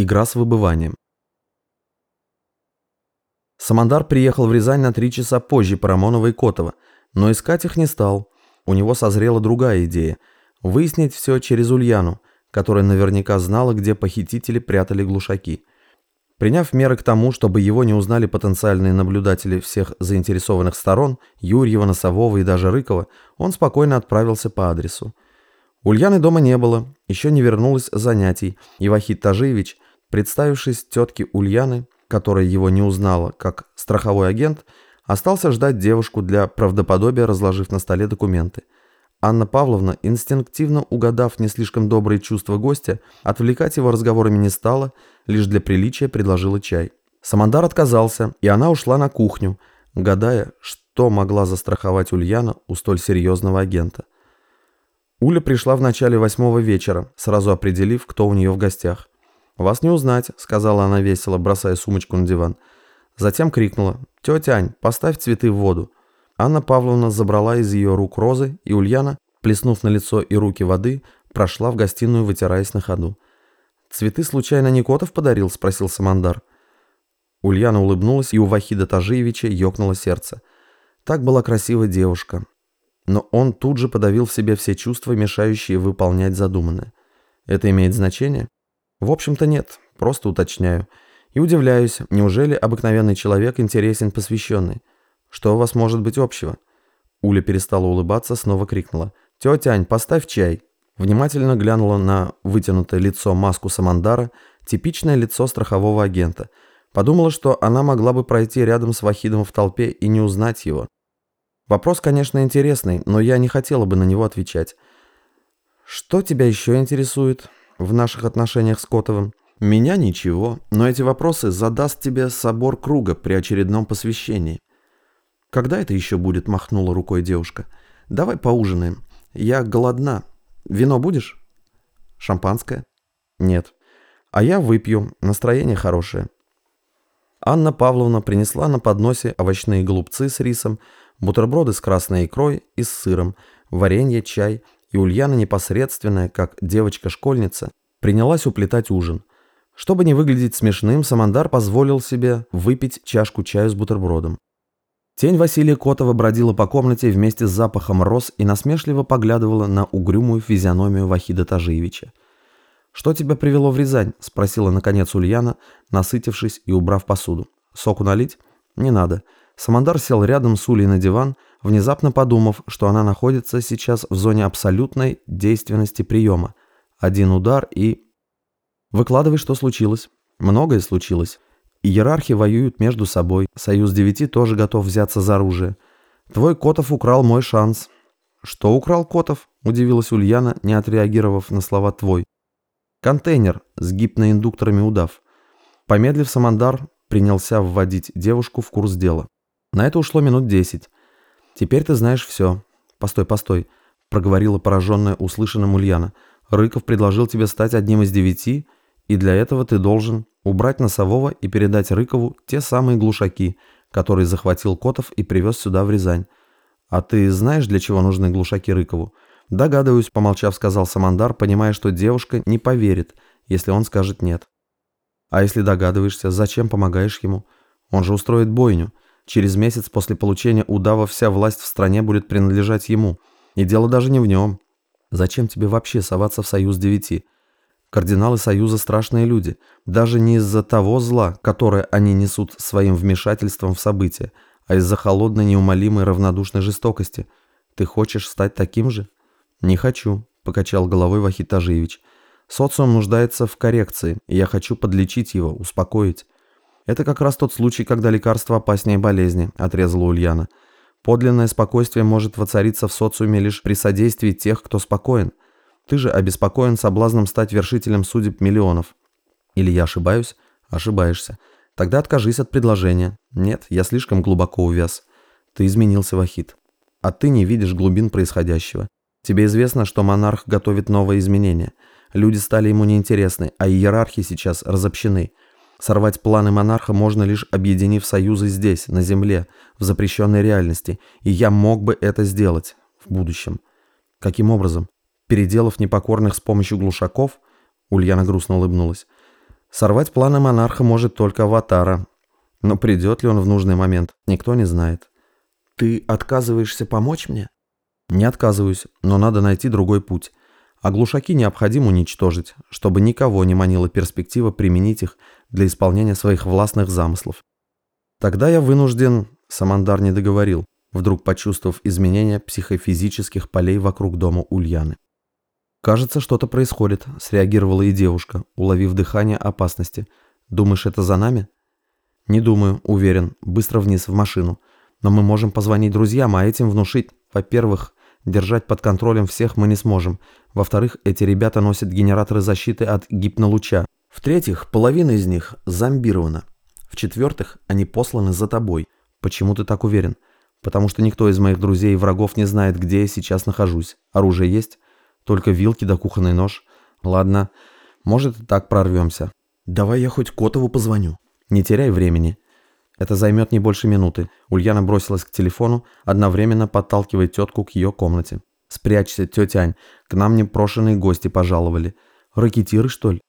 Игра с выбыванием. Самандар приехал в Рязань на три часа позже Парамонова и Котова, но искать их не стал. У него созрела другая идея – выяснить все через Ульяну, которая наверняка знала, где похитители прятали глушаки. Приняв меры к тому, чтобы его не узнали потенциальные наблюдатели всех заинтересованных сторон, Юрьева, Носового и даже Рыкова, он спокойно отправился по адресу. Ульяны дома не было, еще не вернулась занятий, и Вахид Тажиевич – Представившись тетке Ульяны, которая его не узнала как страховой агент, остался ждать девушку для правдоподобия, разложив на столе документы. Анна Павловна, инстинктивно угадав не слишком добрые чувства гостя, отвлекать его разговорами не стала, лишь для приличия предложила чай. Самандар отказался, и она ушла на кухню, гадая, что могла застраховать Ульяна у столь серьезного агента. Уля пришла в начале восьмого вечера, сразу определив, кто у нее в гостях. «Вас не узнать», — сказала она весело, бросая сумочку на диван. Затем крикнула. «Тетя Ань, поставь цветы в воду». Анна Павловна забрала из ее рук розы, и Ульяна, плеснув на лицо и руки воды, прошла в гостиную, вытираясь на ходу. «Цветы случайно Никотов подарил?» — спросил Самандар. Ульяна улыбнулась, и у Вахида Тажиевича ёкнуло сердце. Так была красивая девушка. Но он тут же подавил в себе все чувства, мешающие выполнять задуманное. Это имеет значение? В общем-то нет, просто уточняю. И удивляюсь, неужели обыкновенный человек интересен посвященный? Что у вас может быть общего? Уля перестала улыбаться, снова крикнула. «Тетя Ань, поставь чай!» Внимательно глянула на вытянутое лицо маску Самандара, типичное лицо страхового агента. Подумала, что она могла бы пройти рядом с Вахидом в толпе и не узнать его. Вопрос, конечно, интересный, но я не хотела бы на него отвечать. «Что тебя еще интересует?» В наших отношениях с Котовым? Меня ничего, но эти вопросы задаст тебе собор круга при очередном посвящении. Когда это еще будет, махнула рукой девушка. Давай поужинаем. Я голодна. Вино будешь? Шампанское? Нет. А я выпью, настроение хорошее. Анна Павловна принесла на подносе овощные голубцы с рисом, бутерброды с красной икрой и с сыром, варенье, чай – и Ульяна непосредственная, как девочка-школьница, принялась уплетать ужин. Чтобы не выглядеть смешным, Самандар позволил себе выпить чашку чая с бутербродом. Тень Василия Котова бродила по комнате вместе с запахом роз и насмешливо поглядывала на угрюмую физиономию Вахида Тажиевича. «Что тебя привело в Рязань?» – спросила наконец Ульяна, насытившись и убрав посуду. «Соку налить?» «Не надо». Самандар сел рядом с Улей на диван внезапно подумав, что она находится сейчас в зоне абсолютной действенности приема. Один удар и... Выкладывай, что случилось. Многое случилось. Иерархи воюют между собой. Союз девяти тоже готов взяться за оружие. Твой Котов украл мой шанс. Что украл Котов? Удивилась Ульяна, не отреагировав на слова «твой». Контейнер с гипноиндукторами удав. Помедлив, Самандар принялся вводить девушку в курс дела. На это ушло минут десять. «Теперь ты знаешь все». «Постой, постой», — проговорила пораженная услышанным Ульяна. «Рыков предложил тебе стать одним из девяти, и для этого ты должен убрать носового и передать Рыкову те самые глушаки, которые захватил Котов и привез сюда, в Рязань. А ты знаешь, для чего нужны глушаки Рыкову?» «Догадываюсь», — помолчав, сказал Самандар, понимая, что девушка не поверит, если он скажет «нет». «А если догадываешься, зачем помогаешь ему? Он же устроит бойню». Через месяц после получения удава вся власть в стране будет принадлежать ему. И дело даже не в нем. Зачем тебе вообще соваться в Союз Девяти? Кардиналы Союза страшные люди. Даже не из-за того зла, которое они несут своим вмешательством в события, а из-за холодной неумолимой равнодушной жестокости. Ты хочешь стать таким же? Не хочу, покачал головой Вахид Тажиевич. Социум нуждается в коррекции, и я хочу подлечить его, успокоить. «Это как раз тот случай, когда лекарство опаснее болезни», – отрезала Ульяна. «Подлинное спокойствие может воцариться в социуме лишь при содействии тех, кто спокоен. Ты же обеспокоен соблазном стать вершителем судеб миллионов. Или я ошибаюсь? Ошибаешься. Тогда откажись от предложения. Нет, я слишком глубоко увяз. Ты изменился, Вахид. А ты не видишь глубин происходящего. Тебе известно, что монарх готовит новые изменения. Люди стали ему неинтересны, а иерархи сейчас разобщены – Сорвать планы монарха можно лишь объединив союзы здесь, на земле, в запрещенной реальности, и я мог бы это сделать в будущем. Каким образом? Переделав непокорных с помощью глушаков? Ульяна грустно улыбнулась. Сорвать планы монарха может только Аватара. Но придет ли он в нужный момент, никто не знает. Ты отказываешься помочь мне? Не отказываюсь, но надо найти другой путь. А глушаки необходимо уничтожить, чтобы никого не манила перспектива применить их для исполнения своих властных замыслов. Тогда я вынужден, Самандар не договорил, вдруг почувствовав изменения психофизических полей вокруг дома Ульяны. «Кажется, что-то происходит», — среагировала и девушка, уловив дыхание опасности. «Думаешь, это за нами?» «Не думаю, уверен. Быстро вниз, в машину. Но мы можем позвонить друзьям, а этим внушить, во-первых, держать под контролем всех мы не сможем. Во-вторых, эти ребята носят генераторы защиты от гипнолуча. В-третьих, половина из них зомбирована. В-четвертых, они посланы за тобой. Почему ты так уверен? Потому что никто из моих друзей и врагов не знает, где я сейчас нахожусь. Оружие есть? Только вилки да кухонный нож. Ладно, может и так прорвемся. Давай я хоть Котову позвоню. Не теряй времени. Это займет не больше минуты. Ульяна бросилась к телефону, одновременно подталкивая тетку к ее комнате. «Спрячься, тетя Ань, к нам непрошенные гости пожаловали. Ракетиры, что ли?»